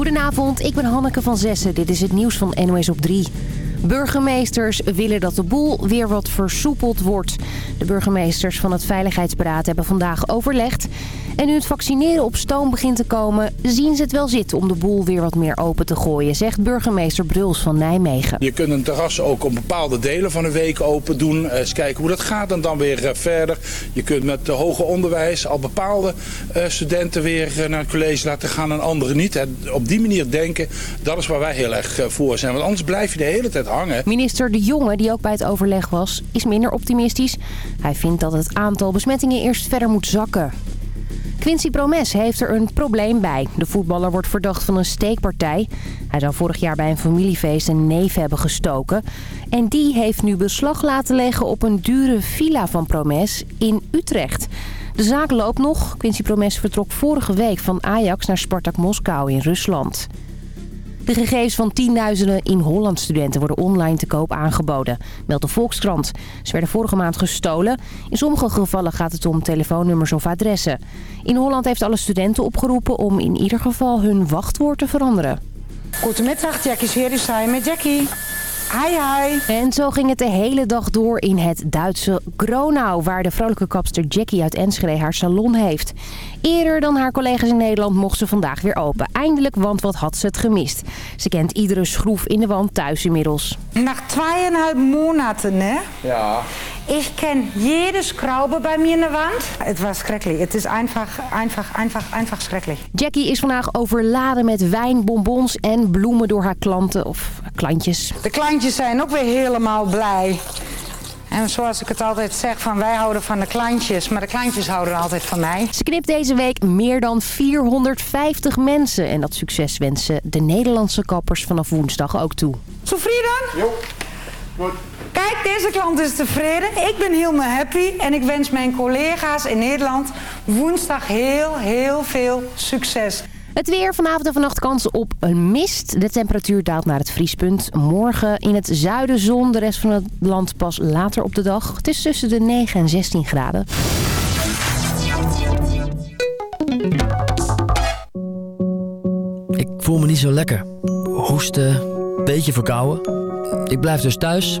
Goedenavond, ik ben Hanneke van Zessen. Dit is het nieuws van NOS op 3. Burgemeesters willen dat de boel weer wat versoepeld wordt. De burgemeesters van het Veiligheidsberaad hebben vandaag overlegd. En nu het vaccineren op stoom begint te komen... zien ze het wel zitten om de boel weer wat meer open te gooien... zegt burgemeester Bruls van Nijmegen. Je kunt een terras ook op bepaalde delen van de week open doen. Eh, eens kijken hoe dat gaat en dan weer eh, verder. Je kunt met de hoger onderwijs al bepaalde eh, studenten weer naar het college laten gaan... en anderen niet. Op die manier denken, dat is waar wij heel erg voor zijn. Want anders blijf je de hele tijd hangen. Minister De Jonge, die ook bij het overleg was, is minder optimistisch. Hij vindt dat het aantal besmettingen eerst verder moet zakken. Quincy Promes heeft er een probleem bij. De voetballer wordt verdacht van een steekpartij. Hij zou vorig jaar bij een familiefeest een neef hebben gestoken. En die heeft nu beslag laten leggen op een dure villa van Promes in Utrecht. De zaak loopt nog. Quincy Promes vertrok vorige week van Ajax naar Spartak Moskou in Rusland. De gegevens van tienduizenden in Holland studenten worden online te koop aangeboden, meldt de Volkskrant. Ze werden vorige maand gestolen. In sommige gevallen gaat het om telefoonnummers of adressen. In Holland heeft alle studenten opgeroepen om in ieder geval hun wachtwoord te veranderen. Goedemiddag, Jackie Series met Jackie. Hi, hi. En zo ging het de hele dag door in het Duitse Gronau... waar de vrolijke kapster Jackie uit Enschede haar salon heeft. Eerder dan haar collega's in Nederland mocht ze vandaag weer open. Eindelijk, want wat had ze het gemist. Ze kent iedere schroef in de wand thuis inmiddels. Na 2,5 maanden, hè? Ja. Ik ken jede schraube bij me in de wand. Het was schrikkelijk. Het is einfach, einfach, einfach, einfach schrikkelijk. Jackie is vandaag overladen met wijn, bonbons en bloemen door haar klanten of klantjes. De klantjes zijn ook weer helemaal blij. En zoals ik het altijd zeg, van wij houden van de klantjes, maar de klantjes houden altijd van mij. Ze knipt deze week meer dan 450 mensen. En dat succes wensen de Nederlandse kappers vanaf woensdag ook toe. Tevreden? Jo, goed. Kijk, deze klant is tevreden. Ik ben helemaal happy. En ik wens mijn collega's in Nederland woensdag heel, heel veel succes. Het weer vanavond en vannacht kans op een mist. De temperatuur daalt naar het vriespunt. Morgen in het zuiden zon, de rest van het land pas later op de dag. Het is tussen de 9 en 16 graden. Ik voel me niet zo lekker. Hoesten, beetje verkouden. Ik blijf dus thuis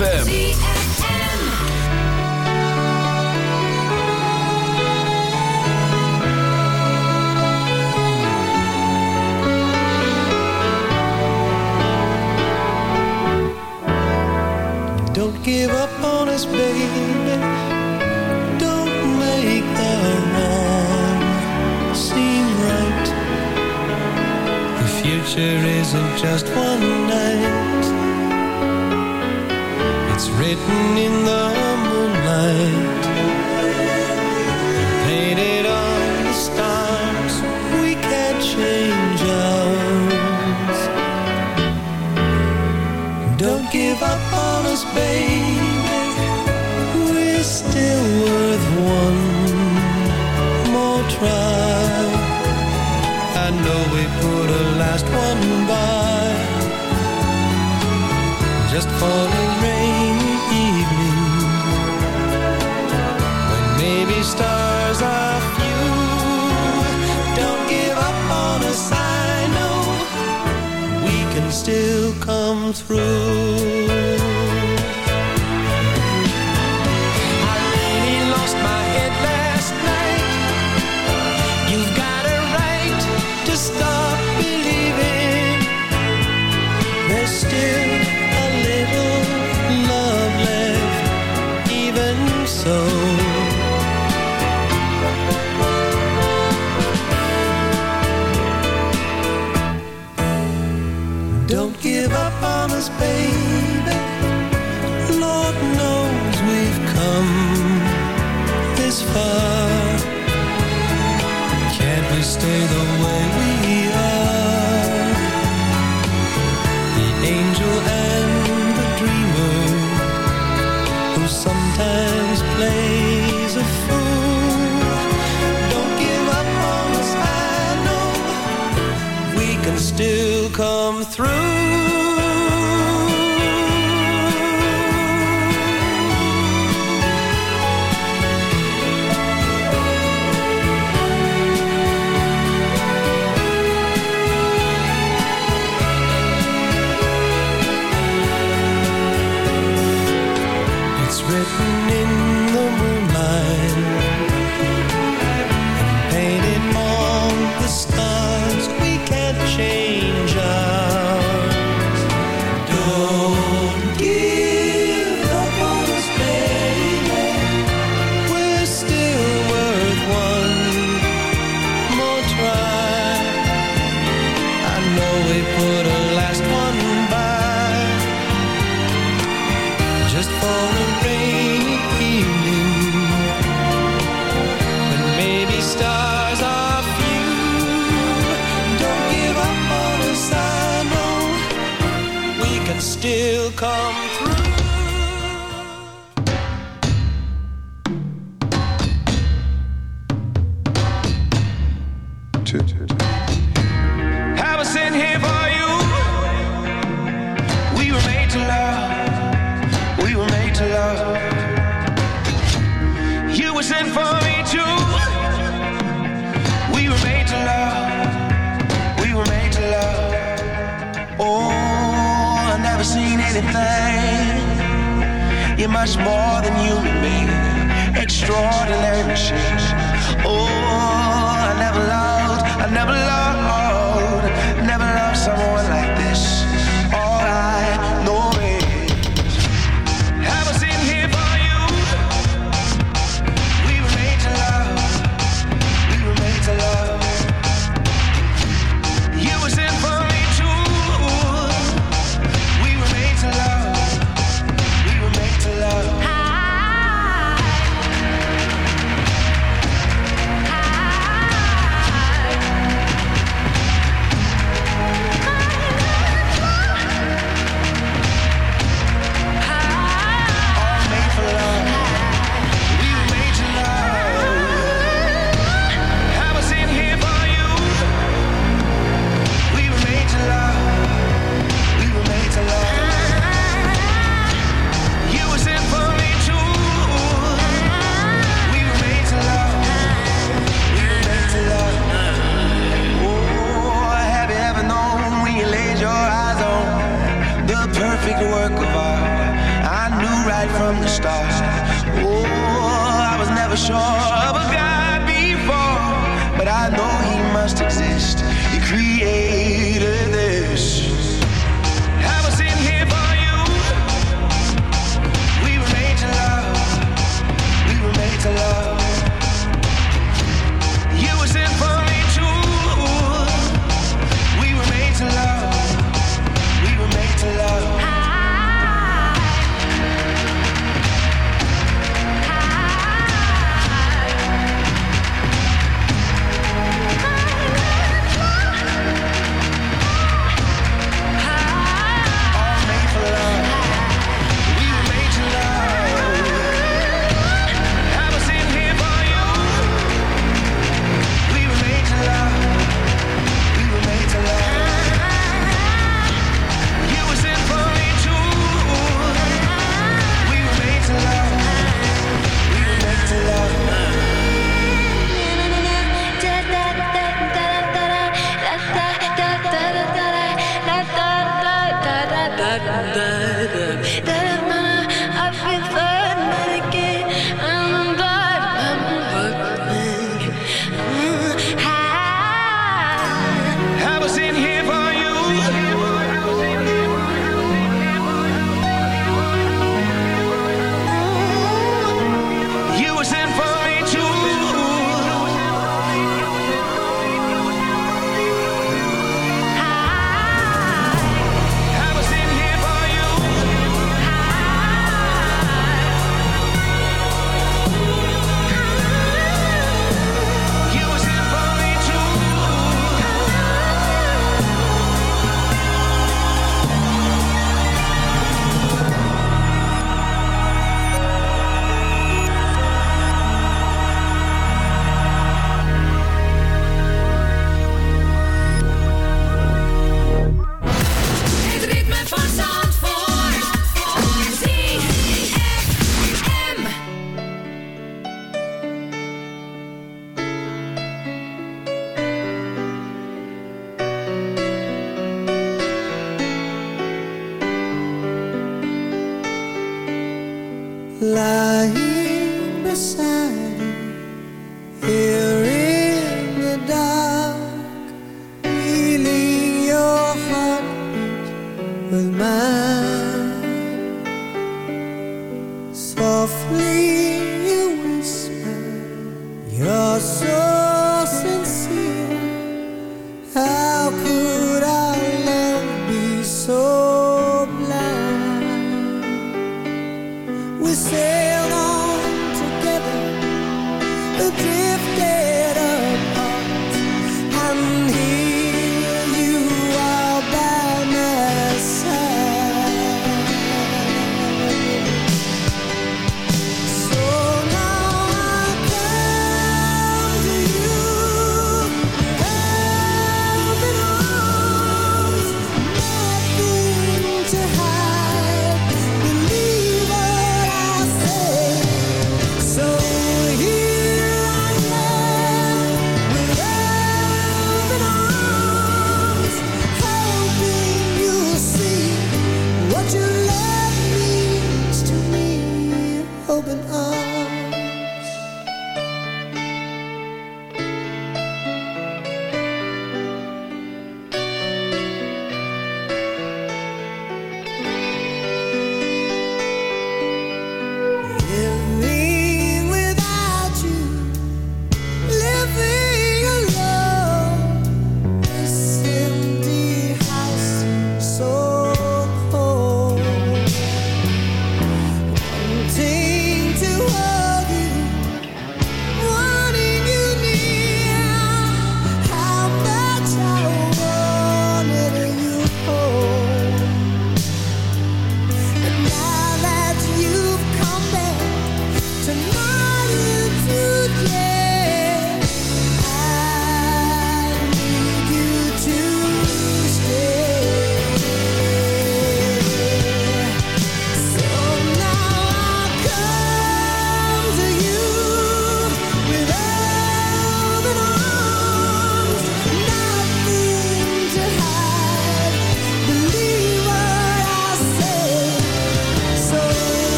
ZFM. So. Much more than human being. Extraordinary machine.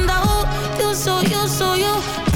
I'm yo who, yo so, you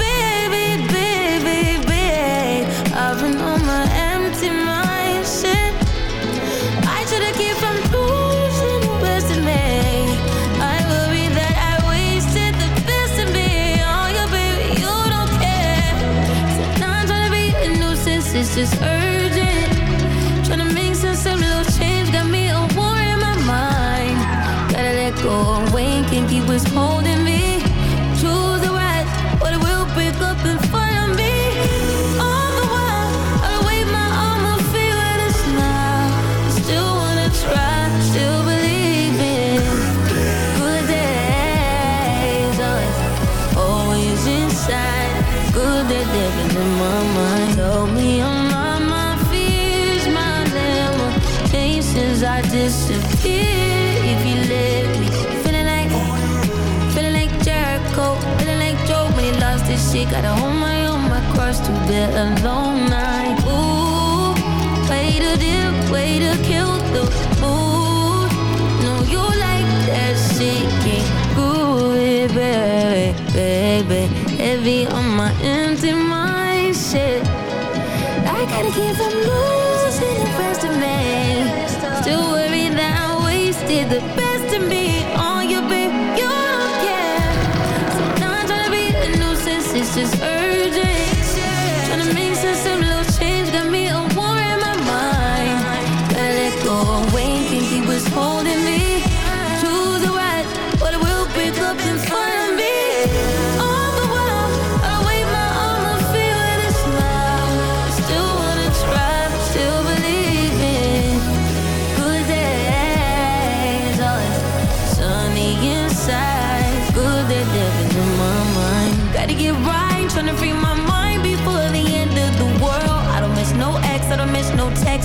Gotta hold my own, my cards through the long night. Ooh, way to dip, way to kill the mood. No, you like that shit, can't baby, baby. Heavy on my empty mind, shit. I gotta keep from moving.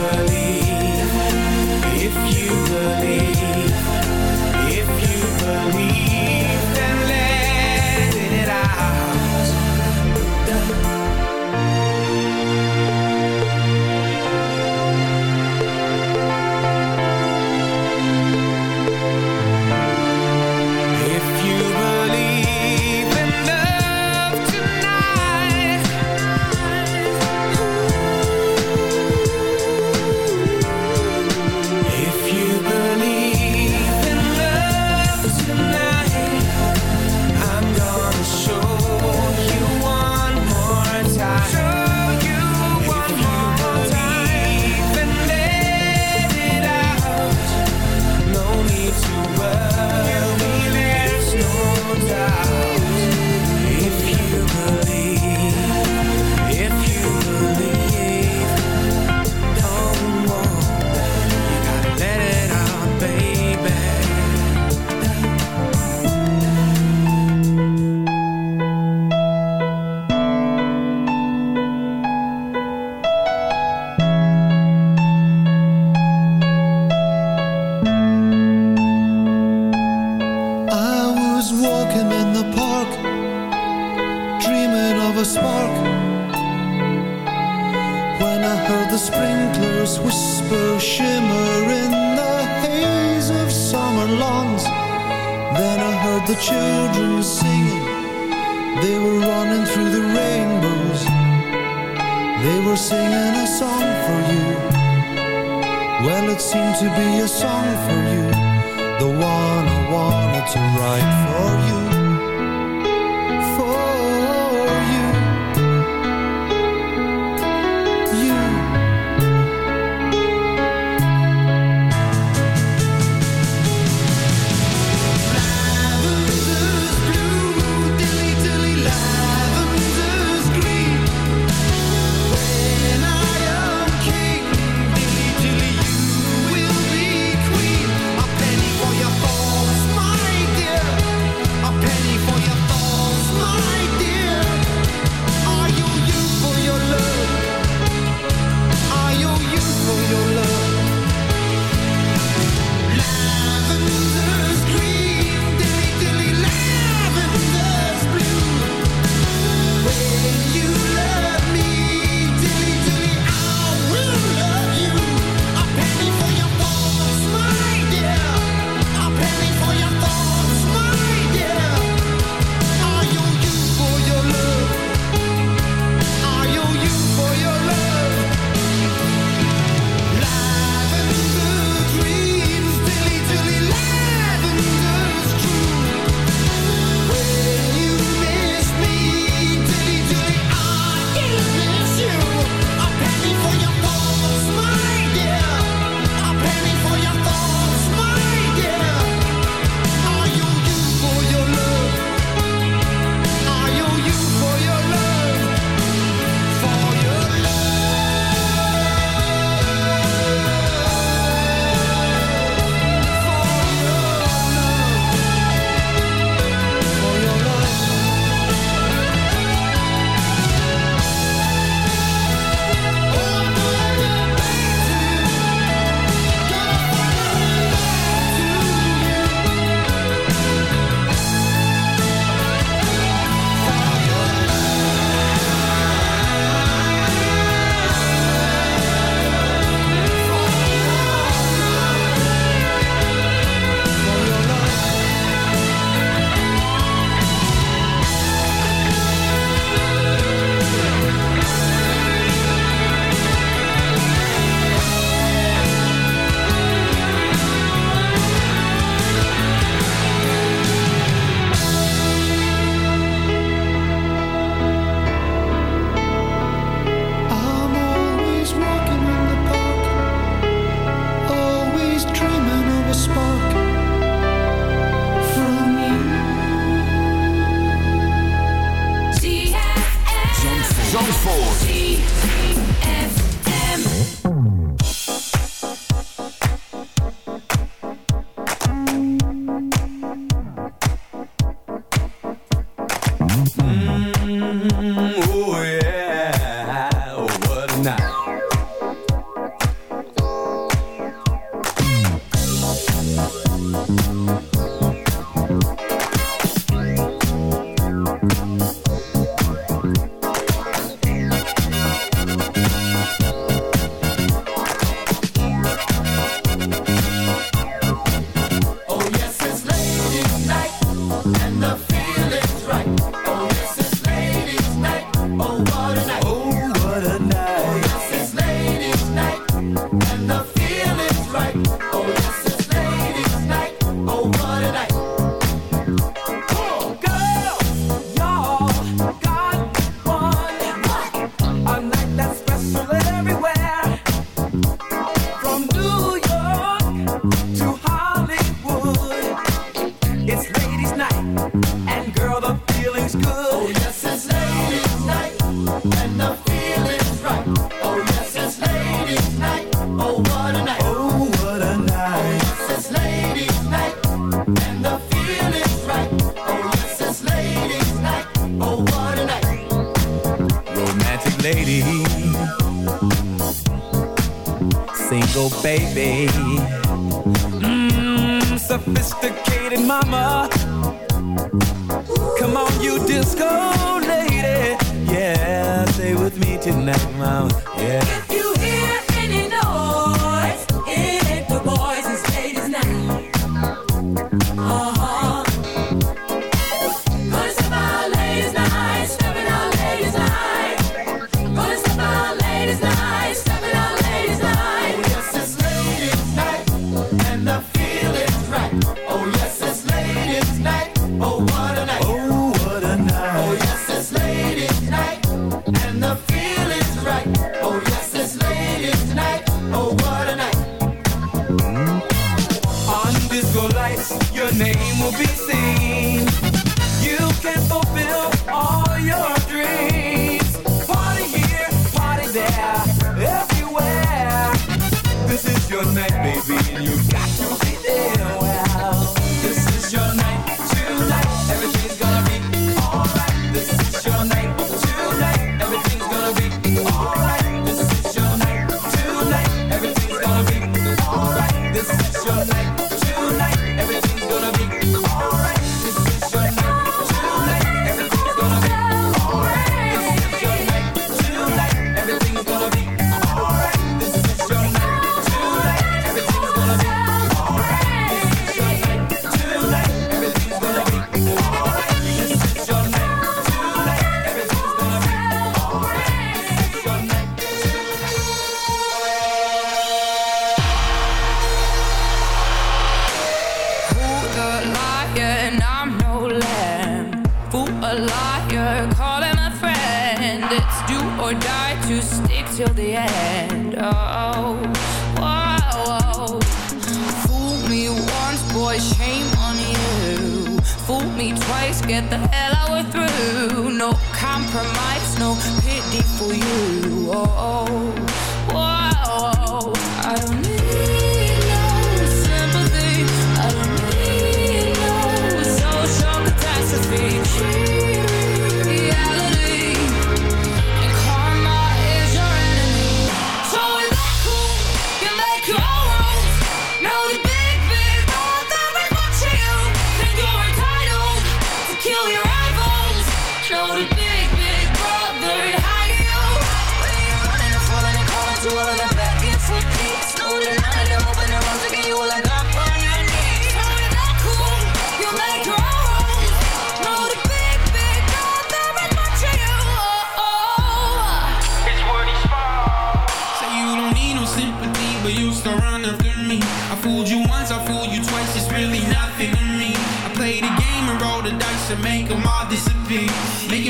verlies.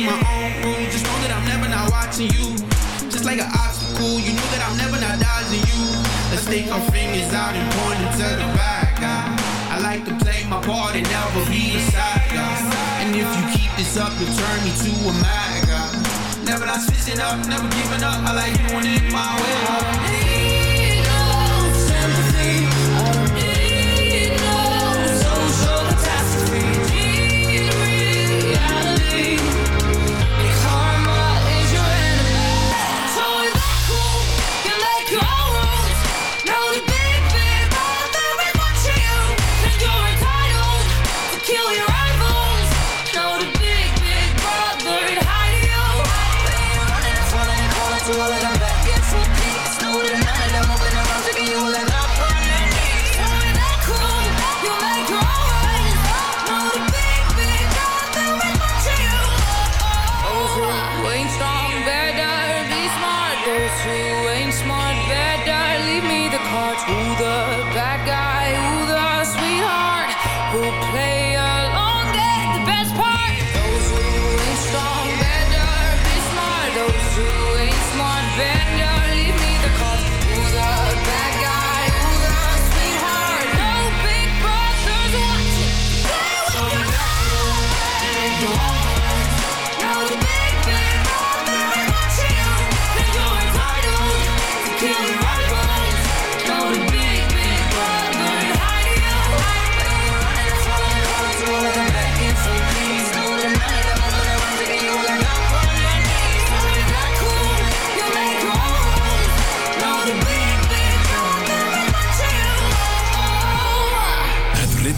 In my own room, Just know that I'm never not watching you. Just like an obstacle, you know that I'm never not dodging you. Let's take our fingers out and point it to the bad guy. I like to play my part and never be the side guy. And if you keep this up, you'll turn me to a mad guy. Never not switching up, never giving up. I like doing it my way.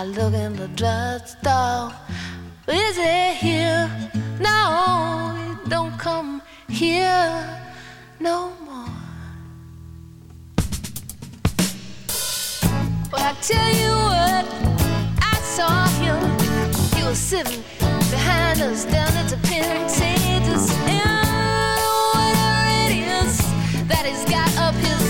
I look in the drugstore. Is it here? No, it don't come here no more. Well, I tell you what, I saw him. He was sitting behind us down at the Pentateuch, and whatever it is that he's got up his